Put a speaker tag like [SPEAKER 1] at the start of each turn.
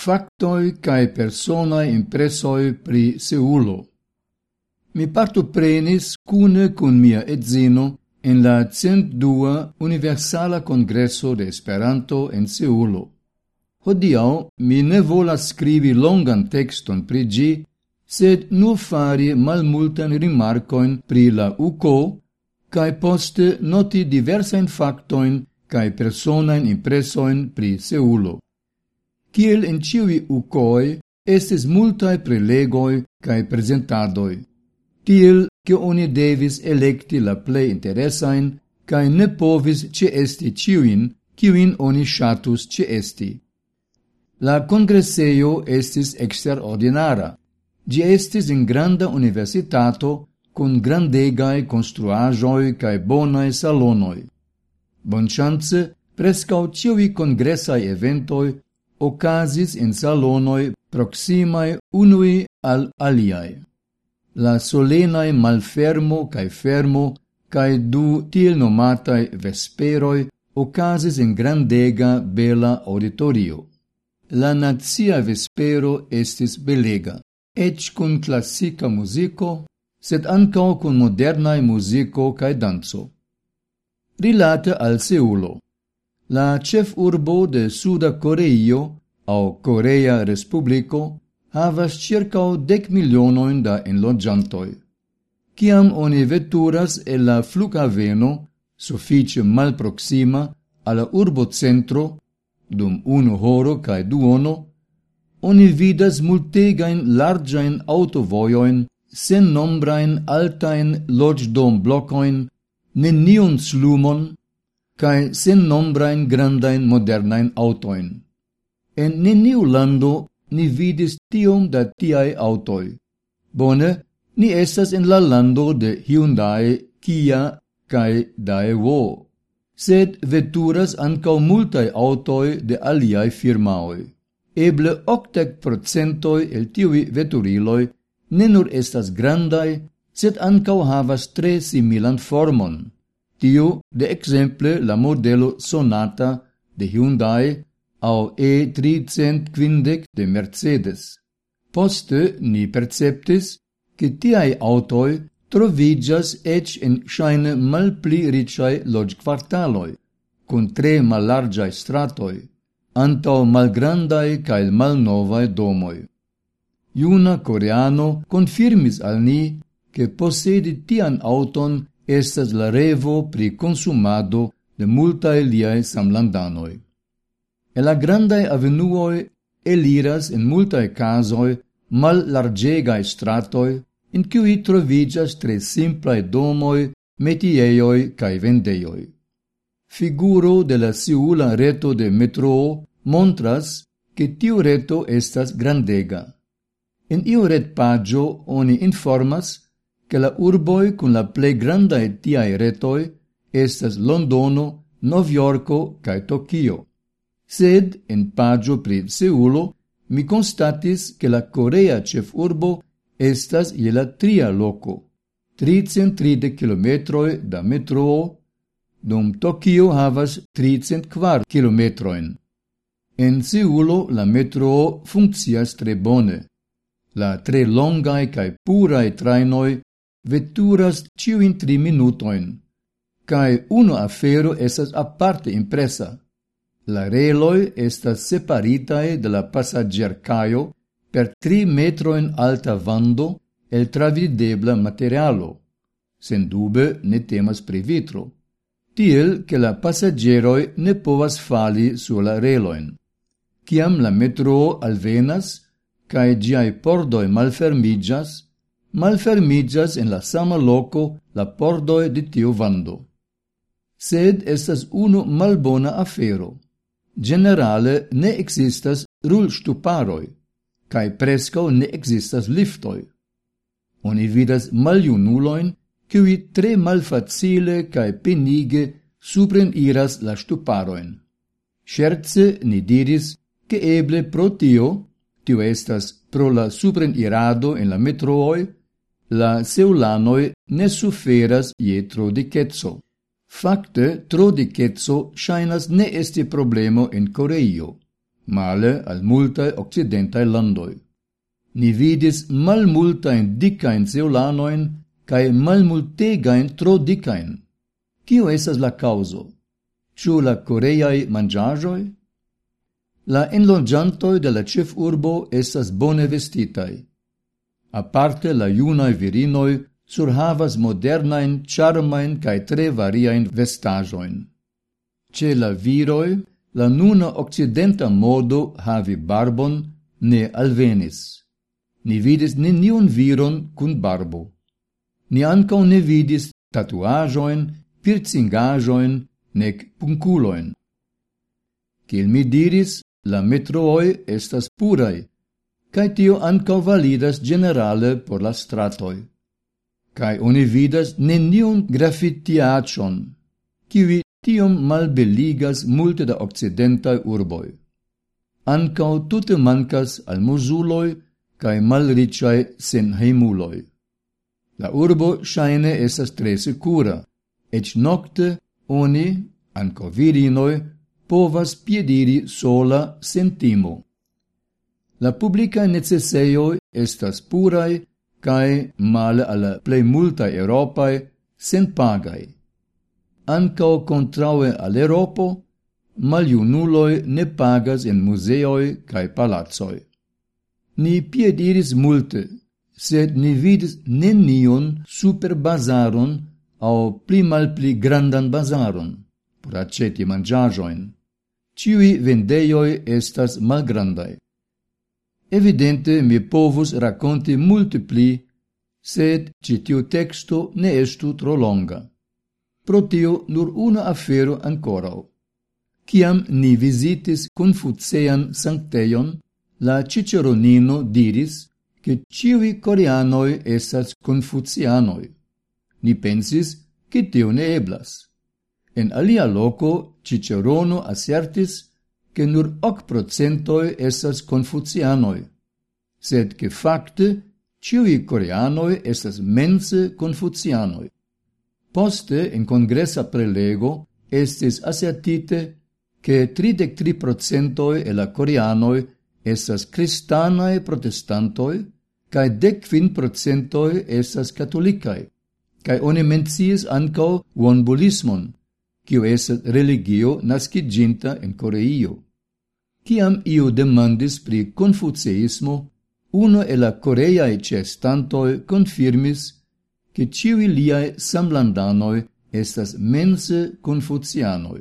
[SPEAKER 1] factoi cae personae impressoi pri Seulo. Mi partoprenis cune cun mia edzino en la 102 Universala Congresso de Esperanto en Seulo. Hodiau mi ne volas scrivi longan texton pri gi, sed nur fari malmultan rimarcoin pri la UCO, cae poste noti diversain factoin cae personain impressoin pri Seulo kiel en ciui ucoi, estes multae prelegoi cae presentadoi. Tiel che oni devis electi la plei interesain, cae ne povis ce esti ciuin, ciuin oni shatus ce esti. La congresseio estis extraordinara. Gi estis in granda universitato, con grandegae construajoi cae bonae salonoi. Bonchance, prescau ciui congressai eventoi ocasis in salonoi proximae unui al aliae. La solenae malfermo cae fermo cae du til nomatae vesperoi ocasis in grandega bela auditorio. La nazia vespero estis belega, ec cun classica musico, sed ancao cun modernae musico cae danzo. Rilate al Seulo la cef urbo de Suda Coreio au Corea Respublico havas circa dec milionoin da enlogiantoi. Ciam oni veturas e la flugaveno, suffice malproxima, alla urbocentro, dum unu horo cae duono, oni vidas multegain largain autovoioin, sen nombrain altain lodgdom blocoin, nenion slumon, cae sennombrain grandain modernain autoin. En neniu lando ni vidis tiom da tiai autoi. Bone, ni estas en la lando de Hyundai, Kia cae Daewoo. Sed veturas ancau multae autoi de aliae firmaoi. Eble octec procentoi el tiui veturiloi ne nur estas grandai, sed ancau havas tre similan formon tio de exemple la modelo sonata de Hyundai au E350 de Mercedes. Poste ni perceptis che tiai autoi trovigas ec en shaine malpli ricai log quartaloi, con tre malargiai stratoi, antau malgrandai cael malnovae domoi. Iuna coreano confirmis al ni che possedi tian auton estas la revo pri consumado de multae liae samlandanoi. E la grandai avenuoi eliras in multae casoi mal largegae stratoi, in cui trovigas tre simplae domoi, metieioi cae vendeioi. Figuro de la siula reto de metro montras che tiu reto estas grandega. In iu ret pagio oni informas che la urboi cun la plei grandae tiai retoi estas Londono, Noviorco cae Tokio. Sed, en pagio pri Seulo, mi constatis che la Corea cef urbo estas je la tria loco, 330 kilometroi da metro dum Tokio havas 304 kilometroin. En Seulo la metro funccias tre bone. La tre longai cae purai trainoi veturas ciuin tri minutoin, cae uno afero estas aparte impresa. La reloi estas separitae de la passaggercaio per tri metroin alta vando el travidebla materialo. Sendube ne temas pri vitro, tiel che la passageroi ne povas fali su la reloin. Ciam la metro alvenas, cae giai pordoi malfermigas, malfermigas en la sama loco la pordoi de tiu vando. Sed estas unu malbona afero. Generale ne existas rulstuparoi, cae prescau ne existas liftoi. Oni vidas maliunuloin, qui tre malfacile cae penige supren iras la stuparoin. Scherze ni diris, che eble pro tio, tio estas pro la supren irado en la metrooi, la seulanoi ne suferas je trodicetso. Fakte, trodicetso shainas ne esti problemo in Coreio, male al multae occidentae landoi. Ni vidis mal multae dicaen zeulanoin cae mal multegaen trodicaen. Cio esas la causo? Ciu la coreiae mangiagioi? La enlongiantoi de la cef urbo esas bone vestitai Aparte la junaj virinoi surhavas modernain, charmain cae tre variain vestajoin. Ce la viroi, la nuna occidenta modo havi barbon ne alvenis. Ni vidis neniun viron cun barbo. Ni ancau ne vidis tatuajoin, pircingajoin, nec punculoin. Cil mi diris, la metrooi estas purai, cae tio ancau validas generale por la stratoi. Cae oni vidas neniun graffitiacion, kiwi tiom malbeligas multe da occidentai urboi. Ancao tute mancas al musuloi cae malriciae senheimuloi. La urbo shaine esas tre secura, ec nocte oni, anco virinoi, povas piediri sola sentimo. La publica necesseio estas purai cae male alla plei multae Europae sen pagai. Ancao contraue al Europo, maliunuloi ne pagas en museoi cae palazzoi. Ni piediris multe, sed ni vidis nenion super bazaron au pli mal pli grandan bazaron, por aceti mangiajoin. Ciui vendeioi estas malgrandai. Evidente mi povus raconti multe pli, sed citiu texto ne estu tro longa. Pro tio nur una afero ancorau. Ciam ni visitis confucean sancteion, la ciceronino diris che ciui coreanoi esas confucianoi. Ni pensis che tio ne eblas. En alia loco Cicerono assertis che nur hoc procentoi esas confucianoi, sed che facte ciui coreanoi esas mense confucianoi. Poste, in congressa prelego, estis assertite che 33 procentoi e la coreanoi esas cristanae protestantoi, cae decvin procentoi esas catolicae, cae oni mencies ancao wonbulismon, kiu esat religio nascidginta in Coreio. Ciam iu demandis pri confuceismo, uno e la coreiae cestantoi confirmis che ciui liae samlandanoi estas mense confucianoi.